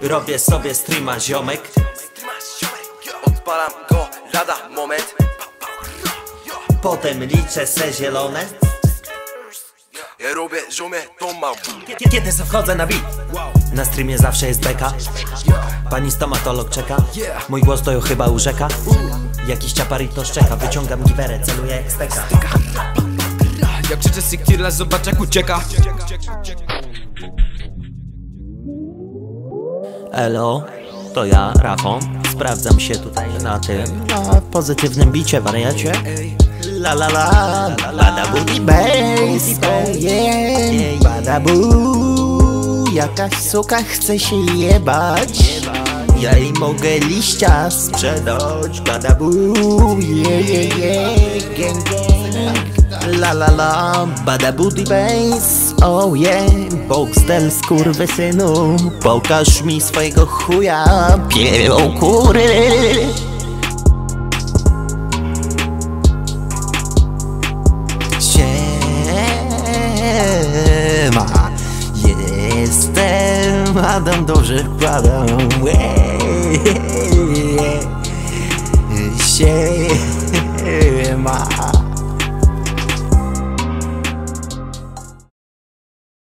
Robię sobie streama ziomek. Odpalam go lada moment. Potem liczę se zielone robię ziomie to mam Kiedy wchodzę na beat? Na streamie zawsze jest beka. Pani stomatolog czeka. Mój głos to ją chyba urzeka. Jakiś ciaparito szczeka Wyciągam giwerę, celuję jak steka. Jak krzyczę Siktirla, zobacz jak ucieka. Elo, to ja, Rafon Sprawdzam się tutaj na tym Na pozytywnym bicie, wariacie La la la, bada booty bass Oh yeah, bada boo Jakaś suka chce się jebać. Ja jej mogę liścia sprzedać. Bada boo, yeah yeah yeah. Gang gang La la la, bada booty bass Oh yeah, Boxdel skurwysynu Pokaż mi swojego chuja. Pielą kury Jestem Adam dobrze wkładam Sie